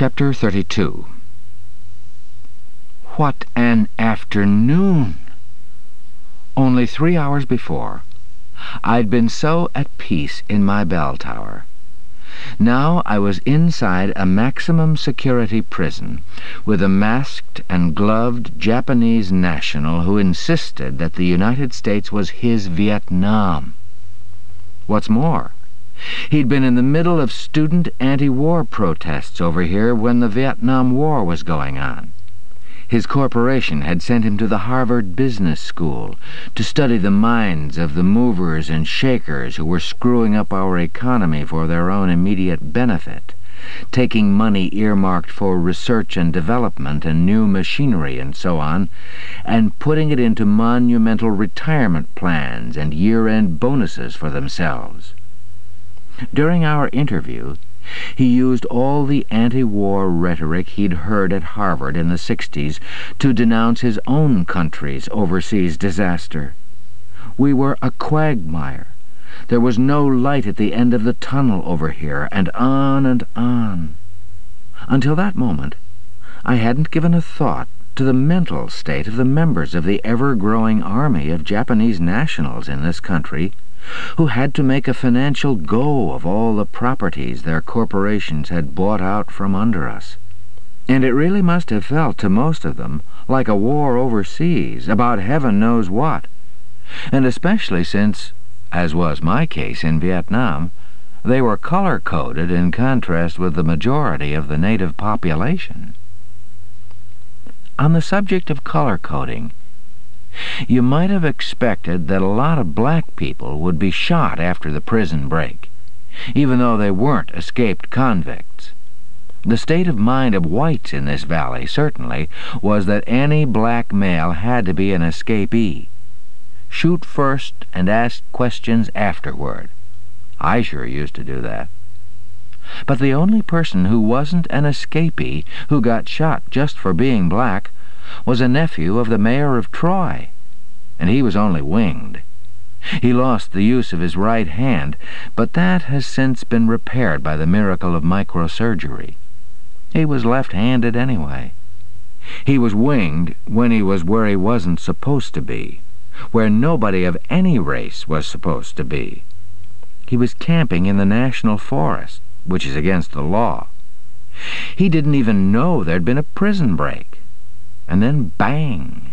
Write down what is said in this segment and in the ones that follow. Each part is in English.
Chapter 32 What an afternoon! Only three hours before, I'd been so at peace in my bell tower. Now I was inside a maximum security prison with a masked and gloved Japanese national who insisted that the United States was his Vietnam. What's more, He'd been in the middle of student anti-war protests over here when the Vietnam War was going on. His corporation had sent him to the Harvard Business School to study the minds of the movers and shakers who were screwing up our economy for their own immediate benefit, taking money earmarked for research and development and new machinery and so on, and putting it into monumental retirement plans and year-end bonuses for themselves. During our interview, he used all the anti-war rhetoric he'd heard at Harvard in the 60s to denounce his own country's overseas disaster. We were a quagmire. There was no light at the end of the tunnel over here, and on and on. Until that moment, I hadn't given a thought to the mental state of the members of the ever-growing army of Japanese nationals in this country who had to make a financial go of all the properties their corporations had bought out from under us. And it really must have felt to most of them like a war overseas, about heaven knows what. And especially since, as was my case in Vietnam, they were color-coded in contrast with the majority of the native population. On the subject of color coding, you might have expected that a lot of black people would be shot after the prison break, even though they weren't escaped convicts. The state of mind of whites in this valley, certainly, was that any black male had to be an escapee. Shoot first and ask questions afterward. I sure used to do that. But the only person who wasn't an escapee who got shot just for being black was a nephew of the mayor of Troy, and he was only winged. He lost the use of his right hand, but that has since been repaired by the miracle of microsurgery. He was left-handed anyway. He was winged when he was where he wasn't supposed to be, where nobody of any race was supposed to be. He was camping in the national forest, which is against the law. He didn't even know there'd been a prison break and then bang.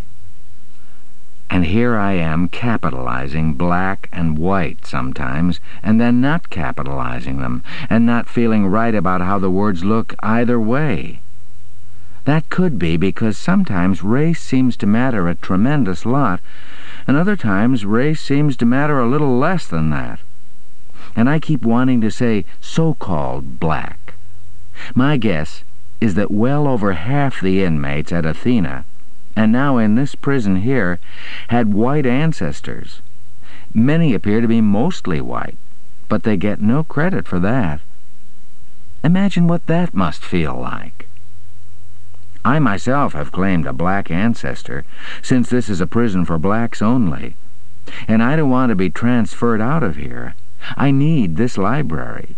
And here I am capitalizing black and white sometimes, and then not capitalizing them, and not feeling right about how the words look either way. That could be because sometimes race seems to matter a tremendous lot, and other times race seems to matter a little less than that. And I keep wanting to say so-called black. My guess is that well over half the inmates at Athena, and now in this prison here, had white ancestors. Many appear to be mostly white, but they get no credit for that. Imagine what that must feel like. I myself have claimed a black ancestor, since this is a prison for blacks only, and I don't want to be transferred out of here. I need this library.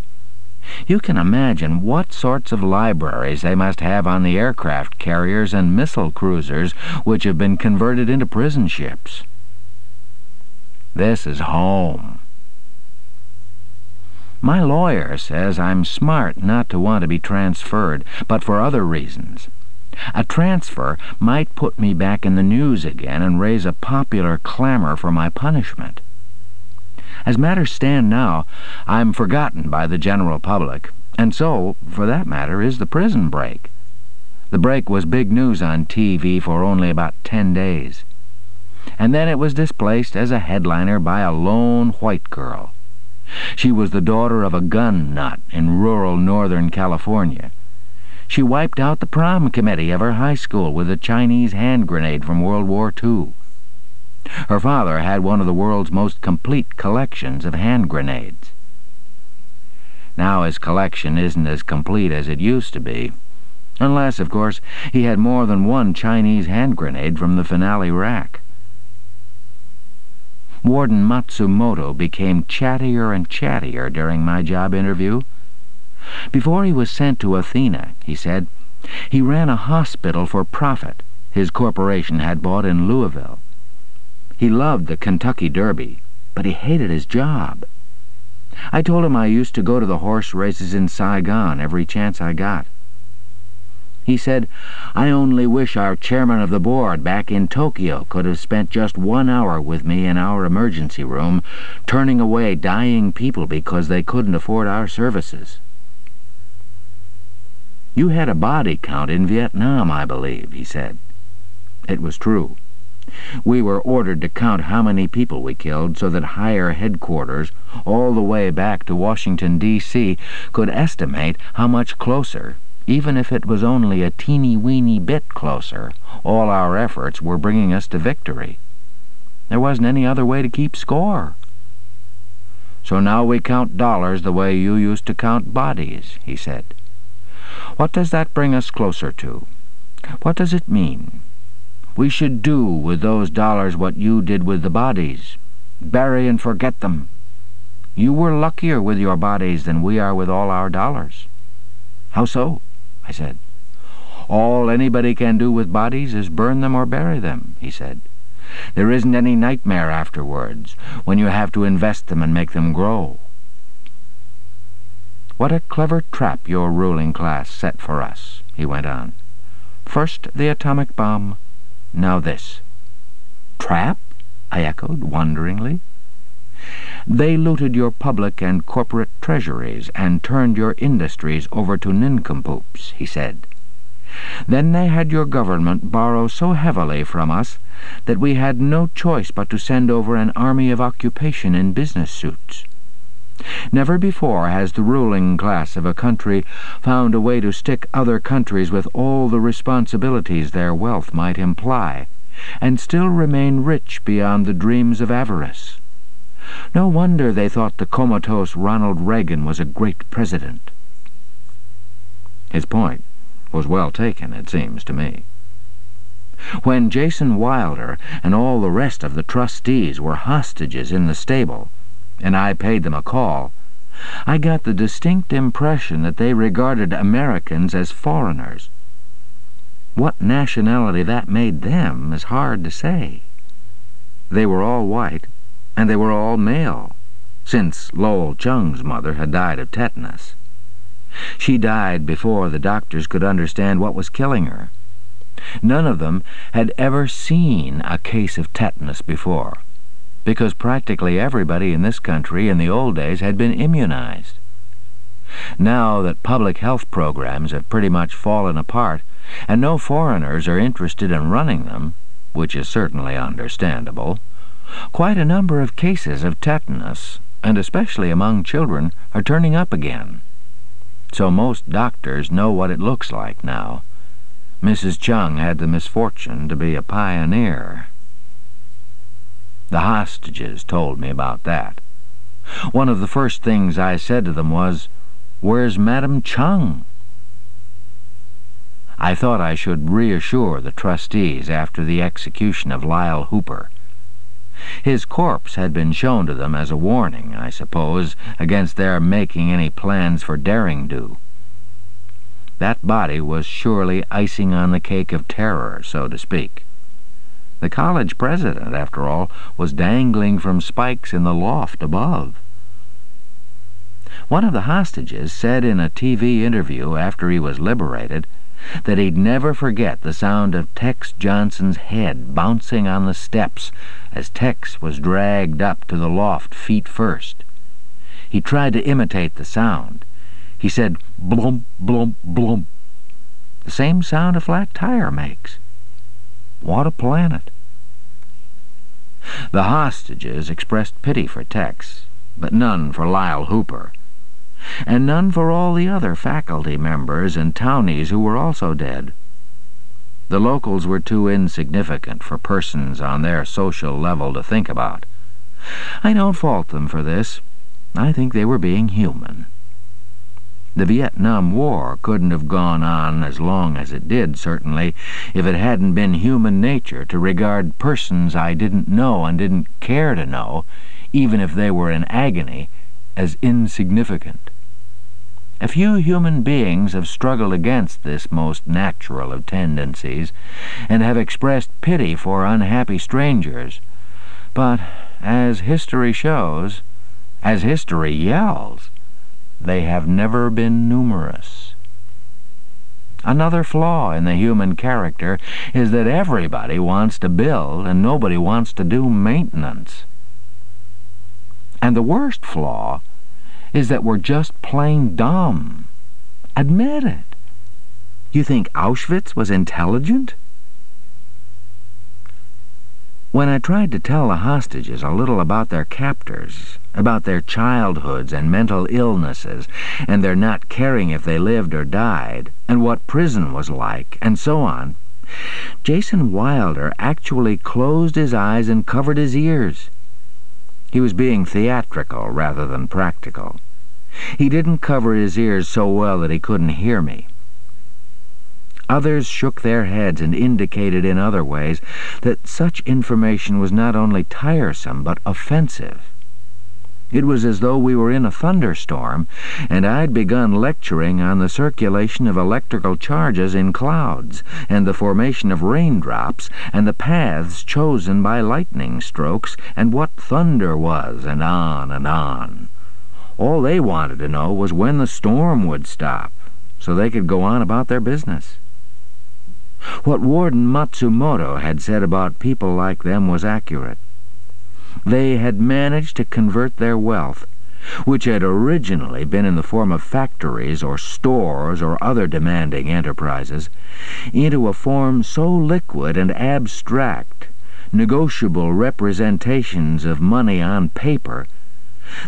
You can imagine what sorts of libraries they must have on the aircraft carriers and missile cruisers which have been converted into prison ships. This is home. My lawyer says I'm smart not to want to be transferred, but for other reasons. A transfer might put me back in the news again and raise a popular clamor for my punishment. As matters stand now, I'm forgotten by the general public, and so, for that matter, is the prison break. The break was big news on TV for only about ten days. And then it was displaced as a headliner by a lone white girl. She was the daughter of a gun nut in rural northern California. She wiped out the prom committee of her high school with a Chinese hand grenade from World War II. Her father had one of the world's most complete collections of hand grenades. Now his collection isn't as complete as it used to be, unless, of course, he had more than one Chinese hand grenade from the finale rack. Warden Matsumoto became chattier and chattier during my job interview. Before he was sent to Athena, he said, he ran a hospital for profit his corporation had bought in Louisville. He loved the Kentucky Derby, but he hated his job. I told him I used to go to the horse races in Saigon every chance I got. He said, I only wish our chairman of the board back in Tokyo could have spent just one hour with me in our emergency room, turning away dying people because they couldn't afford our services. You had a body count in Vietnam, I believe, he said. It was true. We were ordered to count how many people we killed so that higher headquarters, all the way back to Washington, D.C., could estimate how much closer even if it was only a teeny-weeny bit closer, all our efforts were bringing us to victory. There wasn't any other way to keep score. So now we count dollars the way you used to count bodies, he said. What does that bring us closer to? What does it mean? We should do with those dollars what you did with the bodies. Bury and forget them. You were luckier with your bodies than we are with all our dollars. How so? I said. All anybody can do with bodies is burn them or bury them, he said. There isn't any nightmare afterwards, when you have to invest them and make them grow. What a clever trap your ruling class set for us, he went on. First the atomic bomb, now this. Trap? I echoed wonderingly. They looted your public and corporate treasuries and turned your industries over to nincompoops, he said. Then they had your government borrow so heavily from us that we had no choice but to send over an army of occupation in business suits. Never before has the ruling class of a country found a way to stick other countries with all the responsibilities their wealth might imply, and still remain rich beyond the dreams of avarice. No wonder they thought the comatose Ronald Reagan was a great president. His point was well taken, it seems to me. When Jason Wilder and all the rest of the trustees were hostages in the stable, and I paid them a call, I got the distinct impression that they regarded Americans as foreigners. What nationality that made them is hard to say. They were all white, and they were all male, since Lowell Chung's mother had died of tetanus. She died before the doctors could understand what was killing her. None of them had ever seen a case of tetanus before, because practically everybody in this country in the old days had been immunized. Now that public health programs have pretty much fallen apart, and no foreigners are interested in running them, which is certainly understandable, Quite a number of cases of tetanus, and especially among children, are turning up again. So most doctors know what it looks like now. Mrs. Chung had the misfortune to be a pioneer. The hostages told me about that. One of the first things I said to them was, Where's Madam Chung? I thought I should reassure the trustees after the execution of Lyle Hooper. His corpse had been shown to them as a warning, I suppose, against their making any plans for derring-do. That body was surely icing on the cake of terror, so to speak. The college president, after all, was dangling from spikes in the loft above. One of the hostages said in a TV interview after he was liberated that he'd never forget the sound of Tex Johnson's head bouncing on the steps as Tex was dragged up to the loft feet first. He tried to imitate the sound. He said, blump, blump, blump. The same sound a flat tire makes. What a planet. The hostages expressed pity for Tex, but none for Lyle Hooper and none for all the other faculty members and townies who were also dead. The locals were too insignificant for persons on their social level to think about. I don't fault them for this. I think they were being human. The Vietnam War couldn't have gone on as long as it did, certainly, if it hadn't been human nature to regard persons I didn't know and didn't care to know, even if they were in agony, as insignificant. A few human beings have struggled against this most natural of tendencies, and have expressed pity for unhappy strangers. But, as history shows, as history yells, they have never been numerous. Another flaw in the human character is that everybody wants to build and nobody wants to do maintenance. And the worst flaw is that we're just plain dumb. Admit it. You think Auschwitz was intelligent? When I tried to tell the hostages a little about their captors, about their childhoods and mental illnesses, and their not caring if they lived or died, and what prison was like, and so on, Jason Wilder actually closed his eyes and covered his ears. He was being theatrical rather than practical. He didn't cover his ears so well that he couldn't hear me. Others shook their heads and indicated in other ways that such information was not only tiresome but offensive. It was as though we were in a thunderstorm, and I'd begun lecturing on the circulation of electrical charges in clouds, and the formation of raindrops, and the paths chosen by lightning strokes, and what thunder was, and on and on. All they wanted to know was when the storm would stop, so they could go on about their business. What Warden Matsumoto had said about people like them was accurate. They had managed to convert their wealth, which had originally been in the form of factories or stores or other demanding enterprises, into a form so liquid and abstract, negotiable representations of money on paper,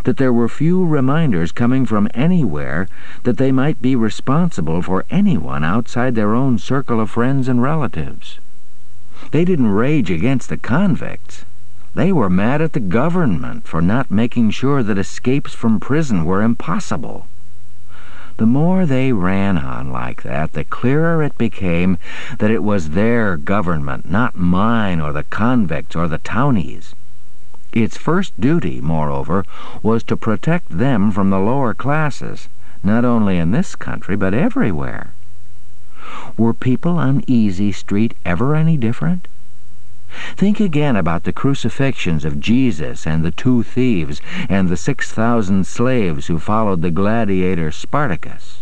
that there were few reminders coming from anywhere that they might be responsible for anyone outside their own circle of friends and relatives. They didn't rage against the convicts. They were mad at the government for not making sure that escapes from prison were impossible. The more they ran on like that, the clearer it became that it was their government, not mine or the convicts or the townies. Its first duty, moreover, was to protect them from the lower classes, not only in this country, but everywhere. Were people on Easy Street ever any different? Think again about the crucifixions of Jesus and the two thieves and the six thousand slaves who followed the gladiator Spartacus.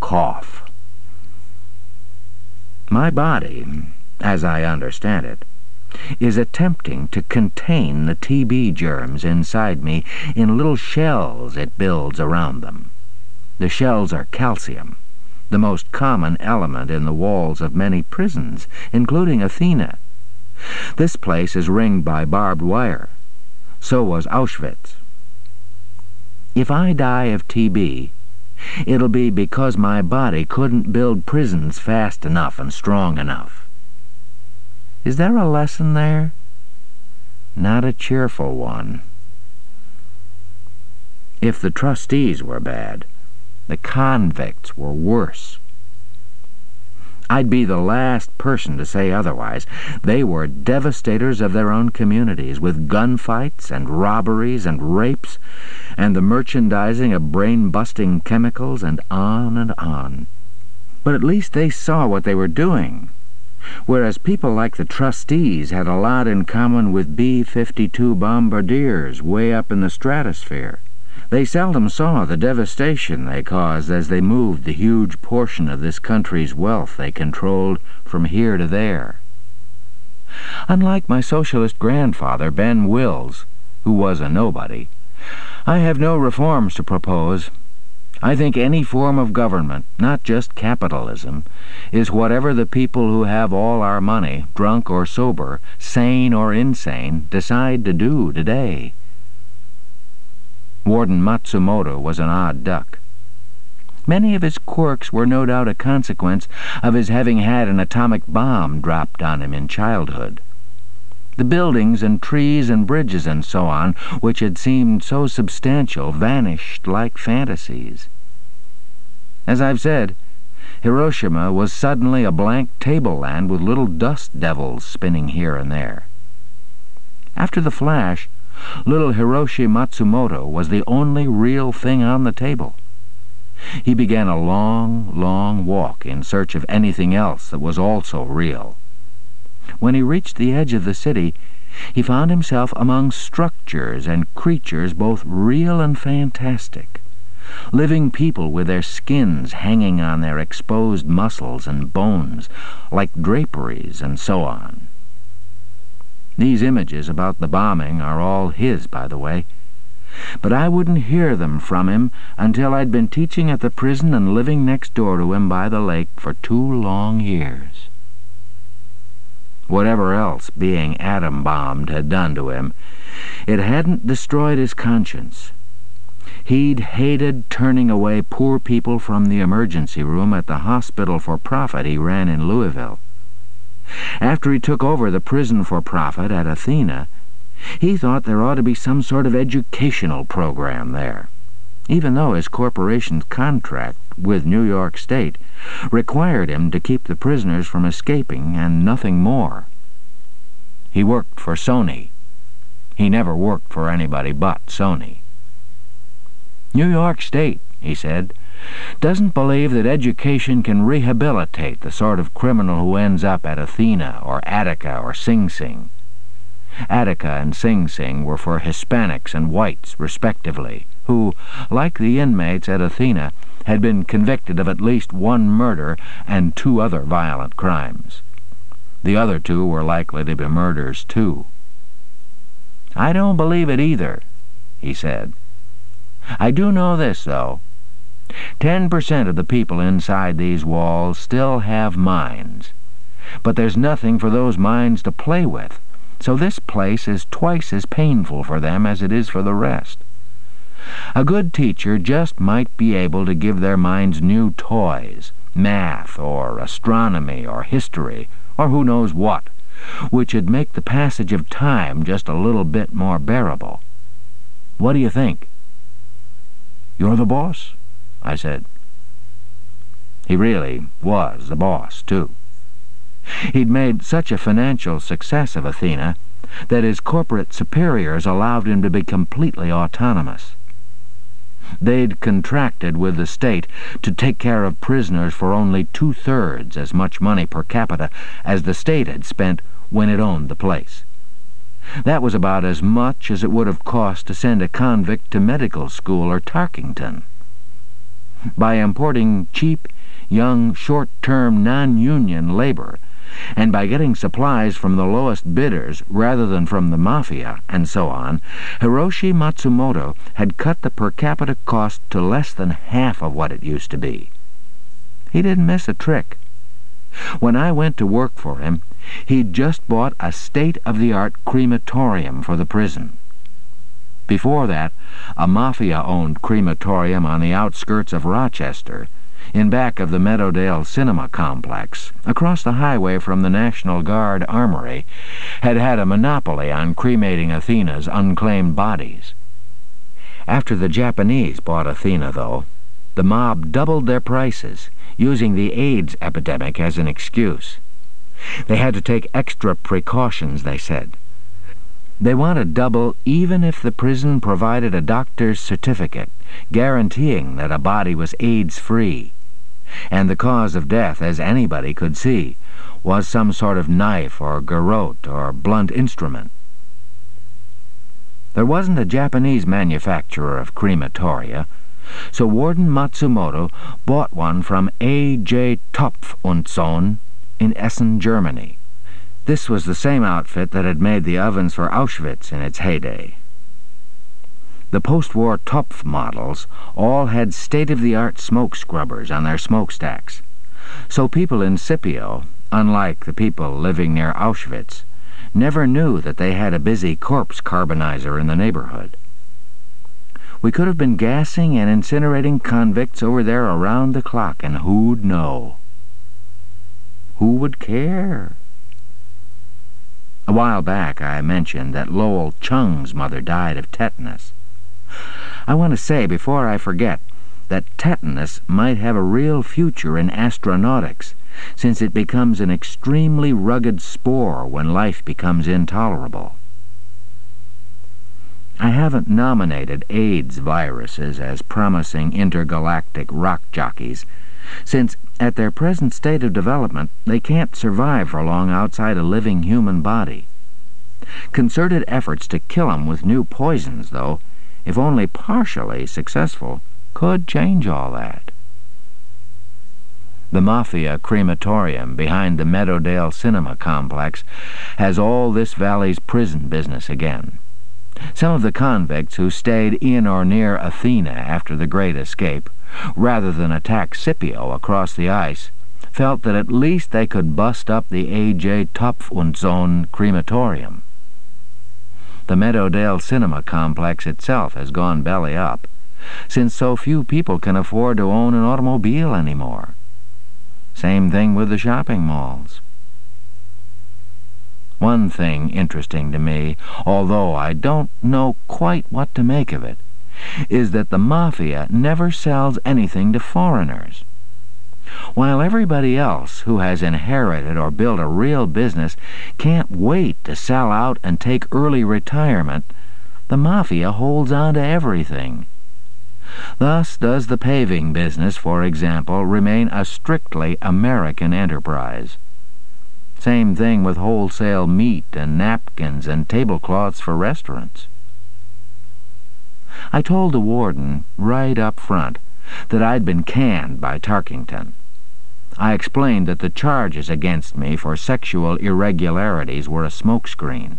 Cough. My body, as I understand it, is attempting to contain the TB germs inside me in little shells it builds around them. The shells are calcium the most common element in the walls of many prisons, including Athena. This place is ringed by barbed wire. So was Auschwitz. If I die of TB, it'll be because my body couldn't build prisons fast enough and strong enough. Is there a lesson there? Not a cheerful one. If the trustees were bad, the convicts were worse. I'd be the last person to say otherwise. They were devastators of their own communities, with gunfights and robberies and rapes, and the merchandising of brain-busting chemicals, and on and on. But at least they saw what they were doing, whereas people like the trustees had a lot in common with B-52 bombardiers way up in the stratosphere. They seldom saw the devastation they caused as they moved the huge portion of this country's wealth they controlled from here to there. Unlike my socialist grandfather, Ben Wills, who was a nobody, I have no reforms to propose. I think any form of government, not just capitalism, is whatever the people who have all our money, drunk or sober, sane or insane, decide to do today. Warden Matsumoto was an odd duck. Many of his quirks were no doubt a consequence of his having had an atomic bomb dropped on him in childhood. The buildings and trees and bridges and so on, which had seemed so substantial, vanished like fantasies. As I've said, Hiroshima was suddenly a blank tableland with little dust devils spinning here and there. After the flash, Little Hiroshi Matsumoto was the only real thing on the table. he began a long, long walk in search of anything else that was also real. When he reached the edge of the city, he found himself among structures and creatures both real and fantastic. Living people with their skins hanging on their exposed muscles and bones, like draperies and so on. These images about the bombing are all his, by the way. But I wouldn't hear them from him until I'd been teaching at the prison and living next door to him by the lake for two long years. Whatever else being atom-bombed had done to him, it hadn't destroyed his conscience. He'd hated turning away poor people from the emergency room at the hospital for profit he ran in Louisville. After he took over the prison for profit at Athena, he thought there ought to be some sort of educational program there, even though his corporation's contract with New York State required him to keep the prisoners from escaping and nothing more. He worked for Sony. He never worked for anybody but Sony. New York State, he said, doesn't believe that education can rehabilitate the sort of criminal who ends up at Athena or Attica or Sing Sing. Attica and Sing Sing were for Hispanics and whites, respectively, who, like the inmates at Athena, had been convicted of at least one murder and two other violent crimes. The other two were likely to be murders, too. I don't believe it either, he said. I do know this, though. Ten percent of the people inside these walls still have minds. But there's nothing for those minds to play with so this place is twice as painful for them as it is for the rest. A good teacher just might be able to give their minds new toys, math or astronomy or history, or who knows what, which would make the passage of time just a little bit more bearable. What do you think? You're the boss, I said. He really was the boss, too. He'd made such a financial success of Athena that his corporate superiors allowed him to be completely autonomous. They'd contracted with the state to take care of prisoners for only two-thirds as much money per capita as the state had spent when it owned the place. That was about as much as it would have cost to send a convict to medical school or Tarkington. By importing cheap, young, short-term, non-union labor, and by getting supplies from the lowest bidders rather than from the mafia, and so on, Hiroshi Matsumoto had cut the per capita cost to less than half of what it used to be. He didn't miss a trick. When I went to work for him, he'd just bought a state-of-the-art crematorium for the prison. Before that, a mafia-owned crematorium on the outskirts of Rochester in back of the Meadowdale Cinema Complex, across the highway from the National Guard Armory, had had a monopoly on cremating Athena's unclaimed bodies. After the Japanese bought Athena, though, the mob doubled their prices, using the AIDS epidemic as an excuse. They had to take extra precautions, they said. They wanted double even if the prison provided a doctor's certificate guaranteeing that a body was AIDS-free and the cause of death, as anybody could see, was some sort of knife or garrote or blunt instrument. There wasn't a Japanese manufacturer of crematoria, so Warden Matsumoto bought one from A. J. Topf und Sohn in Essen, Germany. This was the same outfit that had made the ovens for Auschwitz in its heyday. The post-war Topf models all had state-of-the-art smoke scrubbers on their smokestacks, so people in Scipio, unlike the people living near Auschwitz, never knew that they had a busy corpse carbonizer in the neighborhood. We could have been gassing and incinerating convicts over there around the clock, and who'd know? Who would care? A while back I mentioned that Lowell Chung's mother died of tetanus. I want to say, before I forget, that tetanus might have a real future in astronautics, since it becomes an extremely rugged spore when life becomes intolerable. I haven't nominated AIDS viruses as promising intergalactic rock jockeys, since at their present state of development they can't survive for long outside a living human body. Concerted efforts to kill 'em with new poisons, though, if only partially successful, could change all that. The Mafia crematorium behind the Meadowdale Cinema Complex has all this valley's prison business again. Some of the convicts who stayed in or near Athena after the Great Escape, rather than attack Scipio across the ice, felt that at least they could bust up the A.J. Topf und Sohn crematorium. The Meadowdale Cinema Complex itself has gone belly up, since so few people can afford to own an automobile anymore. Same thing with the shopping malls. One thing interesting to me, although I don't know quite what to make of it, is that the Mafia never sells anything to foreigners. While everybody else who has inherited or built a real business can't wait to sell out and take early retirement, the Mafia holds on to everything. Thus does the paving business, for example, remain a strictly American enterprise. Same thing with wholesale meat and napkins and tablecloths for restaurants. I told the warden, right up front, that I'd been canned by Tarkington. I explained that the charges against me for sexual irregularities were a smokescreen.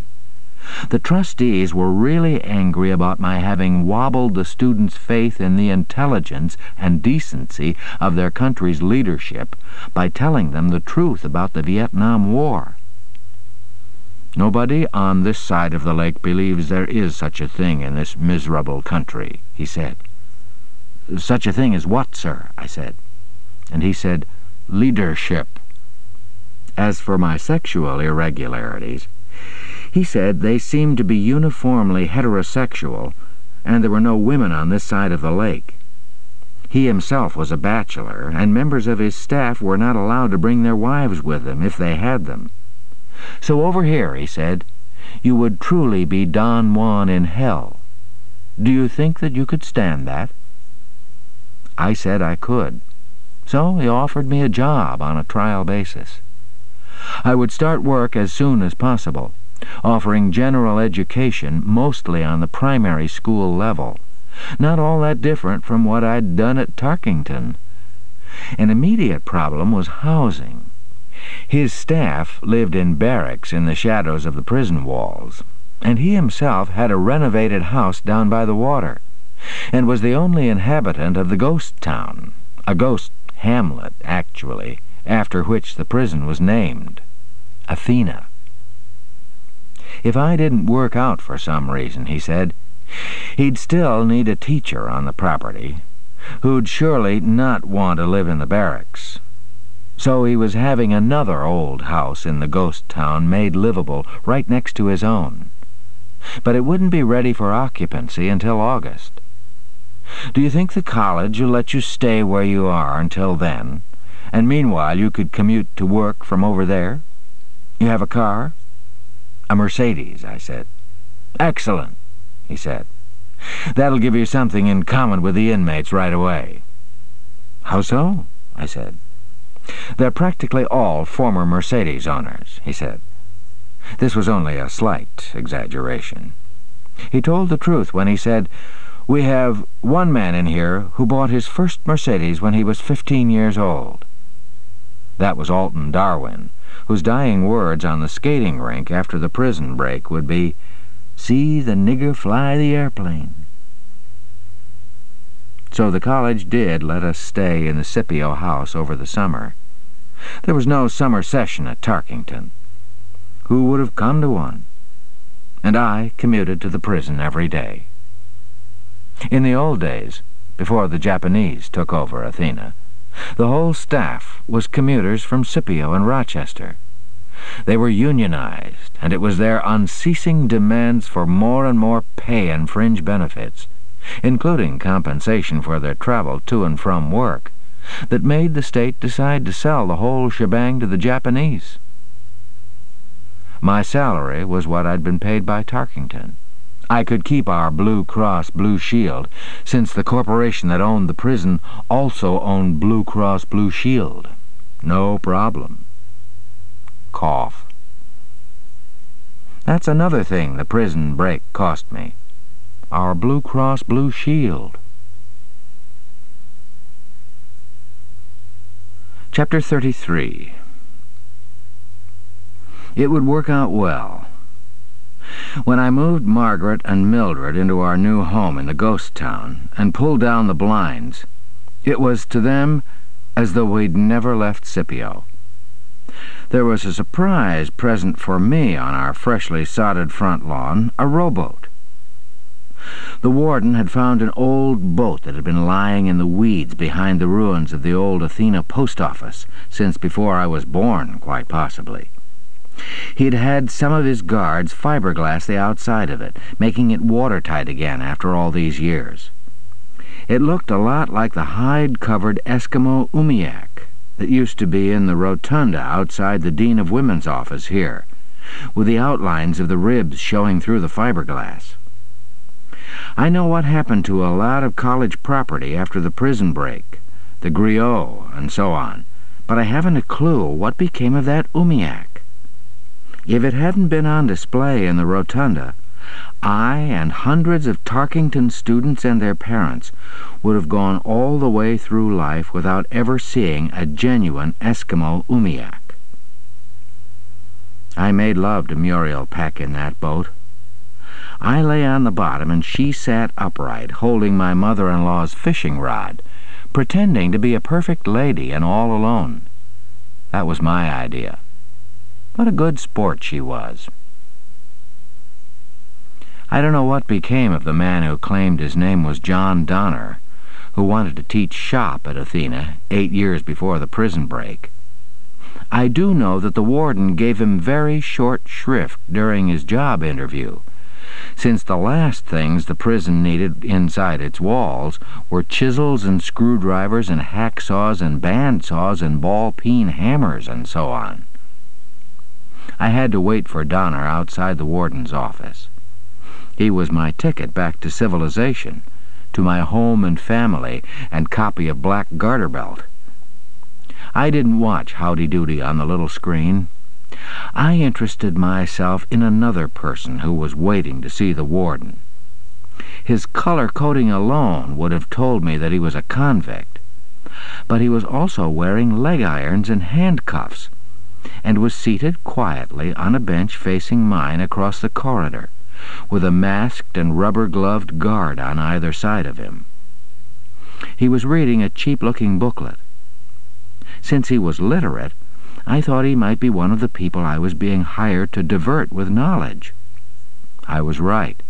The trustees were really angry about my having wobbled the students' faith in the intelligence and decency of their country's leadership by telling them the truth about the Vietnam War. Nobody on this side of the lake believes there is such a thing in this miserable country, he said. Such a thing as what, sir? I said. And he said, leadership. As for my sexual irregularities, he said they seemed to be uniformly heterosexual, and there were no women on this side of the lake. He himself was a bachelor, and members of his staff were not allowed to bring their wives with them if they had them. So over here, he said, you would truly be Don Juan in hell. Do you think that you could stand that? I said I could. So he offered me a job on a trial basis. I would start work as soon as possible, offering general education mostly on the primary school level, not all that different from what I'd done at Tarkington. An immediate problem was housing. His staff lived in barracks in the shadows of the prison walls, and he himself had a renovated house down by the water, and was the only inhabitant of the ghost town, a ghost hamlet, actually, after which the prison was named, Athena. If I didn't work out for some reason, he said, he'd still need a teacher on the property, who'd surely not want to live in the barracks. So he was having another old house in the ghost town made livable right next to his own. But it wouldn't be ready for occupancy until August. Do you think the college will let you stay where you are until then, and meanwhile you could commute to work from over there? You have a car? A Mercedes, I said. Excellent, he said. That'll give you something in common with the inmates right away. How so? I said. They're practically all former Mercedes owners, he said. This was only a slight exaggeration. He told the truth when he said, we have one man in here who bought his first Mercedes when he was fifteen years old. That was Alton Darwin, whose dying words on the skating rink after the prison break would be, See the nigger fly the airplane. So the college did let us stay in the Scipio house over the summer. There was no summer session at Tarkington. Who would have come to one? And I commuted to the prison every day. In the old days, before the Japanese took over Athena, the whole staff was commuters from Scipio and Rochester. They were unionized, and it was their unceasing demands for more and more pay and fringe benefits, including compensation for their travel to and from work, that made the state decide to sell the whole shebang to the Japanese. My salary was what I'd been paid by Tarkington, I could keep our Blue Cross Blue Shield, since the corporation that owned the prison also owned Blue Cross Blue Shield. No problem. Cough. That's another thing the prison break cost me. Our Blue Cross Blue Shield. Chapter 33 It would work out well. When I moved Margaret and Mildred into our new home in the ghost town and pulled down the blinds, it was to them as though we'd never left Scipio. There was a surprise present for me on our freshly sodded front lawn, a rowboat. The warden had found an old boat that had been lying in the weeds behind the ruins of the old Athena post office since before I was born, quite possibly. He'd had some of his guards fiberglass the outside of it, making it watertight again after all these years. It looked a lot like the hide-covered Eskimo umiak that used to be in the rotunda outside the Dean of Women's office here, with the outlines of the ribs showing through the fiberglass. I know what happened to a lot of college property after the prison break, the griot, and so on, but I haven't a clue what became of that umiak. If it hadn't been on display in the rotunda, I and hundreds of Tarkington students and their parents would have gone all the way through life without ever seeing a genuine Eskimo umiak. I made love to Muriel Peck in that boat. I lay on the bottom and she sat upright, holding my mother-in-law's fishing rod, pretending to be a perfect lady and all alone. That was my idea. What a good sport she was. I don't know what became of the man who claimed his name was John Donner, who wanted to teach shop at Athena eight years before the prison break. I do know that the warden gave him very short shrift during his job interview, since the last things the prison needed inside its walls were chisels and screwdrivers and hacksaws and bandsaws and ball-peen hammers and so on. I had to wait for Donner outside the warden's office. He was my ticket back to civilization, to my home and family and copy of Black Garter Belt. I didn't watch Howdy Doody on the little screen. I interested myself in another person who was waiting to see the warden. His color coding alone would have told me that he was a convict, but he was also wearing leg irons and handcuffs, and was seated quietly on a bench facing mine across the corridor, with a masked and rubber-gloved guard on either side of him. He was reading a cheap-looking booklet. Since he was literate, I thought he might be one of the people I was being hired to divert with knowledge. I was right.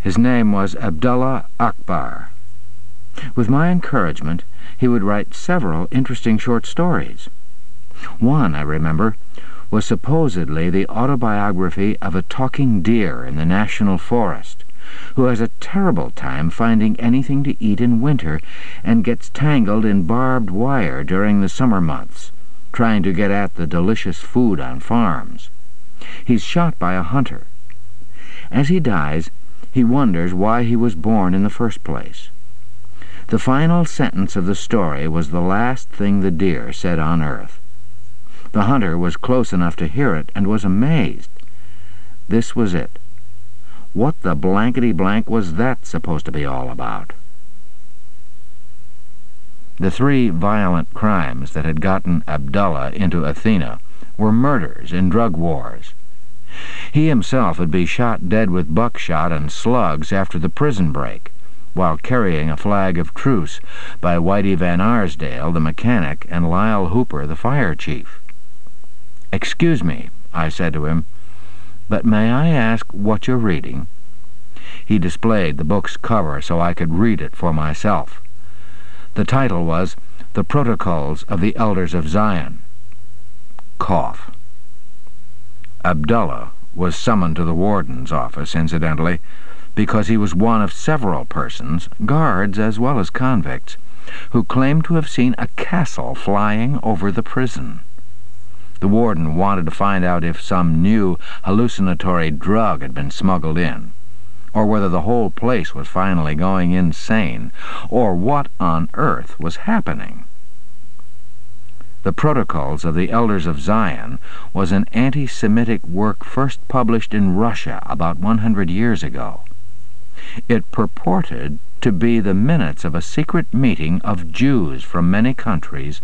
His name was Abdullah Akbar. With my encouragement, he would write several interesting short stories. One, I remember, was supposedly the autobiography of a talking deer in the national forest, who has a terrible time finding anything to eat in winter and gets tangled in barbed wire during the summer months, trying to get at the delicious food on farms. He's shot by a hunter. As he dies, he wonders why he was born in the first place. The final sentence of the story was the last thing the deer said on earth. The hunter was close enough to hear it and was amazed. This was it. What the blankety-blank was that supposed to be all about? The three violent crimes that had gotten Abdullah into Athena were murders in drug wars. He himself would be shot dead with buckshot and slugs after the prison break, while carrying a flag of truce by Whitey Van Arsdale, the mechanic, and Lyle Hooper, the fire chief. "Excuse me," I said to him, "but may I ask what you're reading?" He displayed the book's cover so I could read it for myself. The title was The Protocols of the Elders of Zion. Cough. Abdullah was summoned to the warden's office, incidentally, because he was one of several persons, guards as well as convicts, who claimed to have seen a castle flying over the prison. The warden wanted to find out if some new hallucinatory drug had been smuggled in. or whether the whole place was finally going insane, or what on earth was happening. The Protocols of the Elders of Zion was an anti-Semitic work first published in Russia about 100 years ago. It purported to be the minutes of a secret meeting of Jews from many countries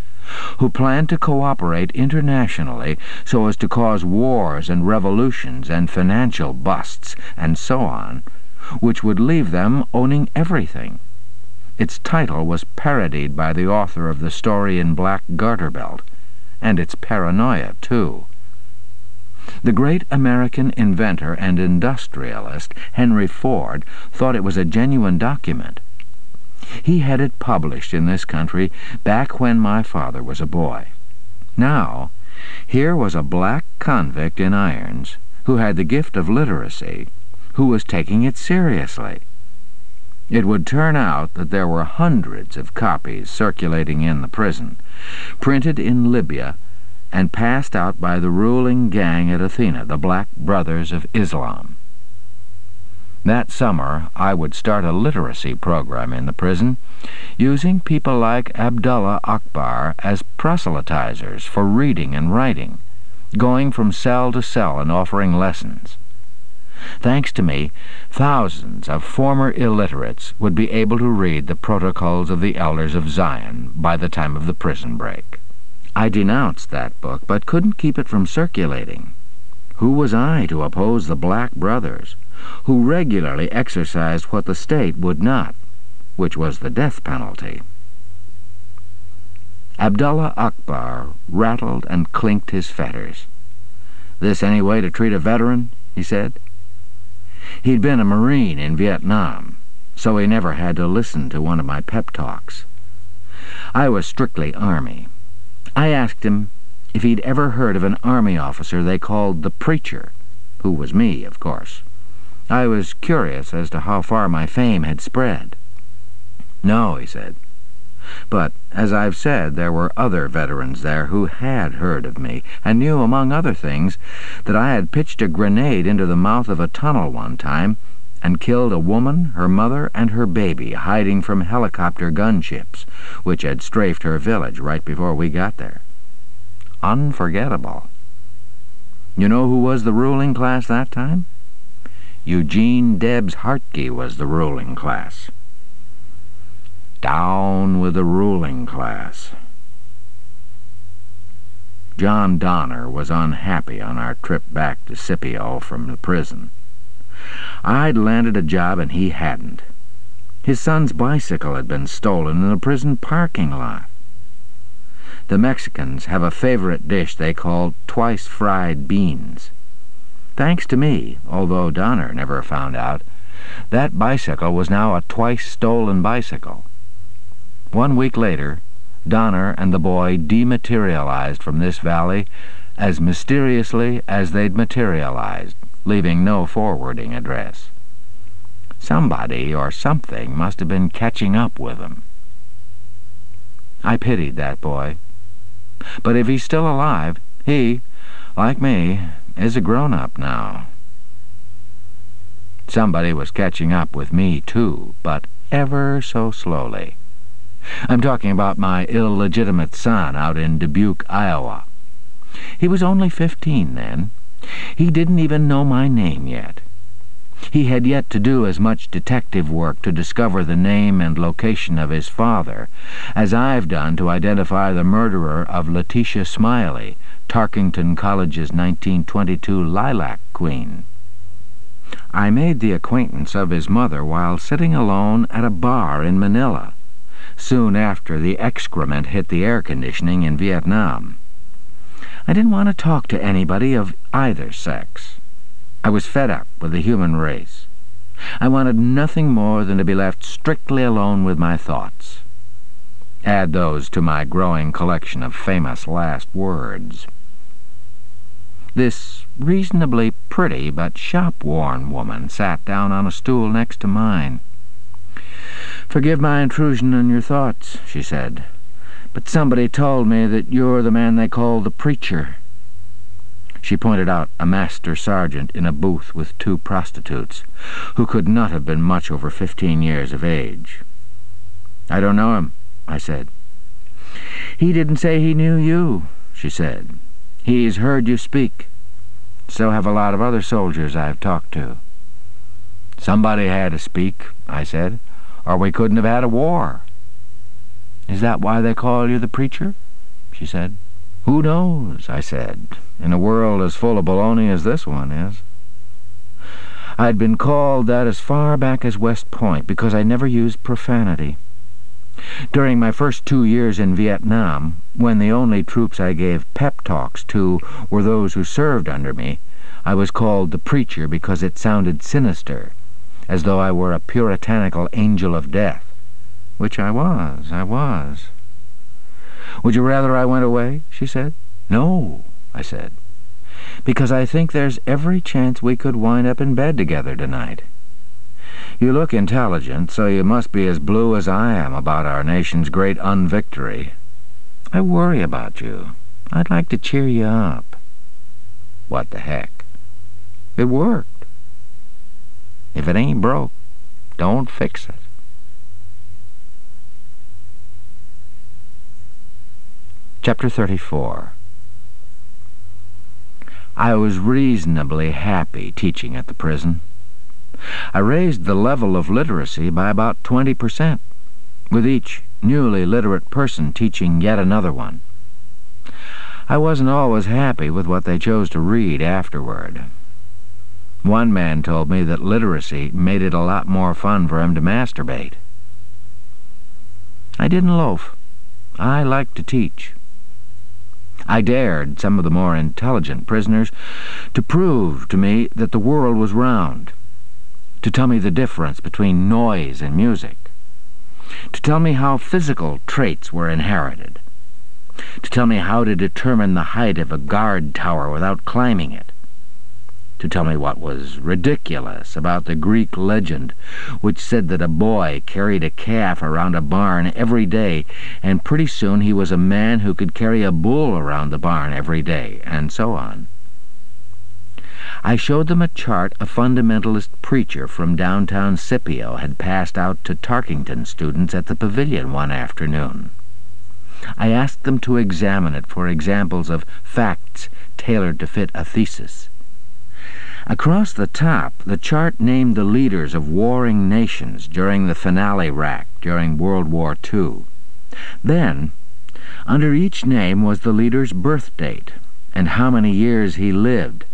who planned to cooperate internationally so as to cause wars and revolutions and financial busts and so on, which would leave them owning everything. Its title was parodied by the author of the story in Black Garter Belt, and its paranoia, too. The great American inventor and industrialist Henry Ford thought it was a genuine document. He had it published in this country back when my father was a boy. Now, here was a black convict in irons who had the gift of literacy, who was taking it seriously. It would turn out that there were hundreds of copies circulating in the prison, printed in Libya and passed out by the ruling gang at Athena, the Black Brothers of Islam. That summer, I would start a literacy program in the prison, using people like Abdullah Akbar as proselytizers for reading and writing, going from cell to cell and offering lessons. Thanks to me, thousands of former illiterates would be able to read the Protocols of the Elders of Zion by the time of the prison break. I denounced that book, but couldn't keep it from circulating. Who was I to oppose the Black Brothers, who regularly exercised what the state would not, which was the death penalty? Abdullah Akbar rattled and clinked his fetters. This any way to treat a veteran? he said. He'd been a Marine in Vietnam, so he never had to listen to one of my pep talks. I was strictly Army. I asked him if he'd ever heard of an Army officer they called the Preacher, who was me, of course. I was curious as to how far my fame had spread. No, he said. But, as I've said, there were other veterans there who had heard of me, and knew, among other things, that I had pitched a grenade into the mouth of a tunnel one time and killed a woman, her mother, and her baby hiding from helicopter gunships, which had strafed her village right before we got there. Unforgettable. You know who was the ruling class that time? Eugene Debs Hartke was the ruling class. Down with the ruling class. John Donner was unhappy on our trip back to Scipio from the prison. I'd landed a job and he hadn't. His son's bicycle had been stolen in the prison parking lot. The Mexicans have a favorite dish they call twice-fried beans. Thanks to me, although Donner never found out, that bicycle was now a twice-stolen bicycle. One week later, Donner and the boy dematerialized from this valley as mysteriously as they'd materialized leaving no forwarding address. Somebody or something must have been catching up with them. I pitied that boy. But if he's still alive, he, like me, is a grown-up now. Somebody was catching up with me, too, but ever so slowly. I'm talking about my illegitimate son out in Dubuque, Iowa. He was only fifteen then, he didn't even know my name yet. He had yet to do as much detective work to discover the name and location of his father as I've done to identify the murderer of Letitia Smiley, Tarkington College's 1922 Lilac Queen. I made the acquaintance of his mother while sitting alone at a bar in Manila, soon after the excrement hit the air conditioning in Vietnam. I didn't want to talk to anybody of either sex. I was fed up with the human race. I wanted nothing more than to be left strictly alone with my thoughts. Add those to my growing collection of famous last words. This reasonably pretty but shop-worn woman sat down on a stool next to mine. "'Forgive my intrusion on your thoughts,' she said. But somebody told me that you're the man they call the preacher. She pointed out a master sergeant in a booth with two prostitutes, who could not have been much over fifteen years of age. "I don't know him," I said. "He didn't say he knew you," she said. "He's heard you speak. So have a lot of other soldiers I've talked to." "Somebody had to speak," I said, "or we couldn't have had a war." "Is that why they call you the preacher?" she said. "Who knows?" I said, "in a world as full of baloney as this one is." I'd been called that as far back as West Point because I never used profanity. During my first two years in Vietnam, when the only troops I gave pep talks to were those who served under me, I was called the preacher because it sounded sinister, as though I were a puritanical angel of death. Which I was, I was. "Would you rather I went away?" she said. "No," I said, "because I think there's every chance we could wind up in bed together tonight. You look intelligent, so you must be as blue as I am about our nation's great unvictory. I worry about you. I'd like to cheer you up." What the heck? It worked. If it ain't broke, don't fix it. Chapter 34 I was reasonably happy teaching at the prison. I raised the level of literacy by about 20 percent, with each newly literate person teaching yet another one. I wasn't always happy with what they chose to read afterward. One man told me that literacy made it a lot more fun for him to masturbate. I didn't loaf. I liked to teach. I dared some of the more intelligent prisoners to prove to me that the world was round, to tell me the difference between noise and music, to tell me how physical traits were inherited, to tell me how to determine the height of a guard tower without climbing it, to tell me what was ridiculous about the Greek legend which said that a boy carried a calf around a barn every day, and pretty soon he was a man who could carry a bull around the barn every day, and so on. I showed them a chart a fundamentalist preacher from downtown Scipio had passed out to Tarkington students at the pavilion one afternoon. I asked them to examine it for examples of facts tailored to fit a thesis. Across the top, the chart named the leaders of warring nations during the finale rack during World War II. Then, under each name was the leader's birth date, and how many years he lived,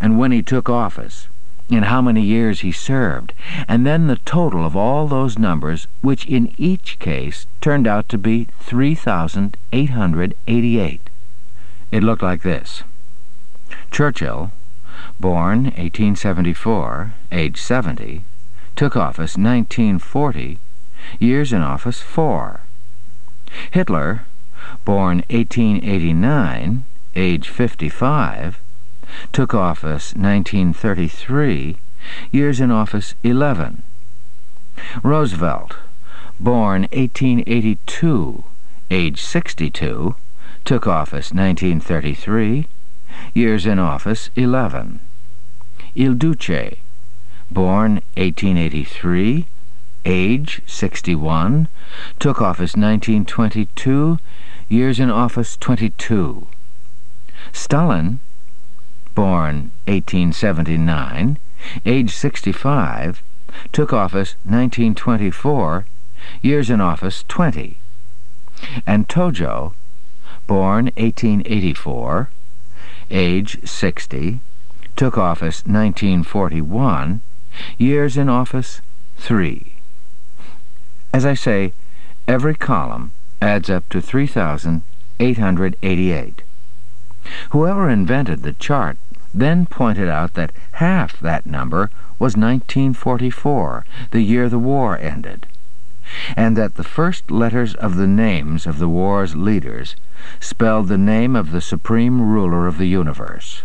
and when he took office, and how many years he served, and then the total of all those numbers, which in each case turned out to be 3,888. It looked like this. Churchill, born 1874, age 70, took office 1940, years in office 4. Hitler, born 1889, age 55, took office 1933, years in office 11. Roosevelt, born 1882, age 62, took office 1933, years in office 11. Il Duce, born 1883, age 61, took office 1922, years in office 22. Stalin, born 1879, age 65, took office 1924, years in office 20. And Tojo, born 1884, age 60, took office 1941, years in office 3. As I say, every column adds up to 3,888. Whoever invented the chart then pointed out that half that number was 1944, the year the war ended, and that the first letters of the names of the war's leaders spelled the name of the supreme ruler of the universe.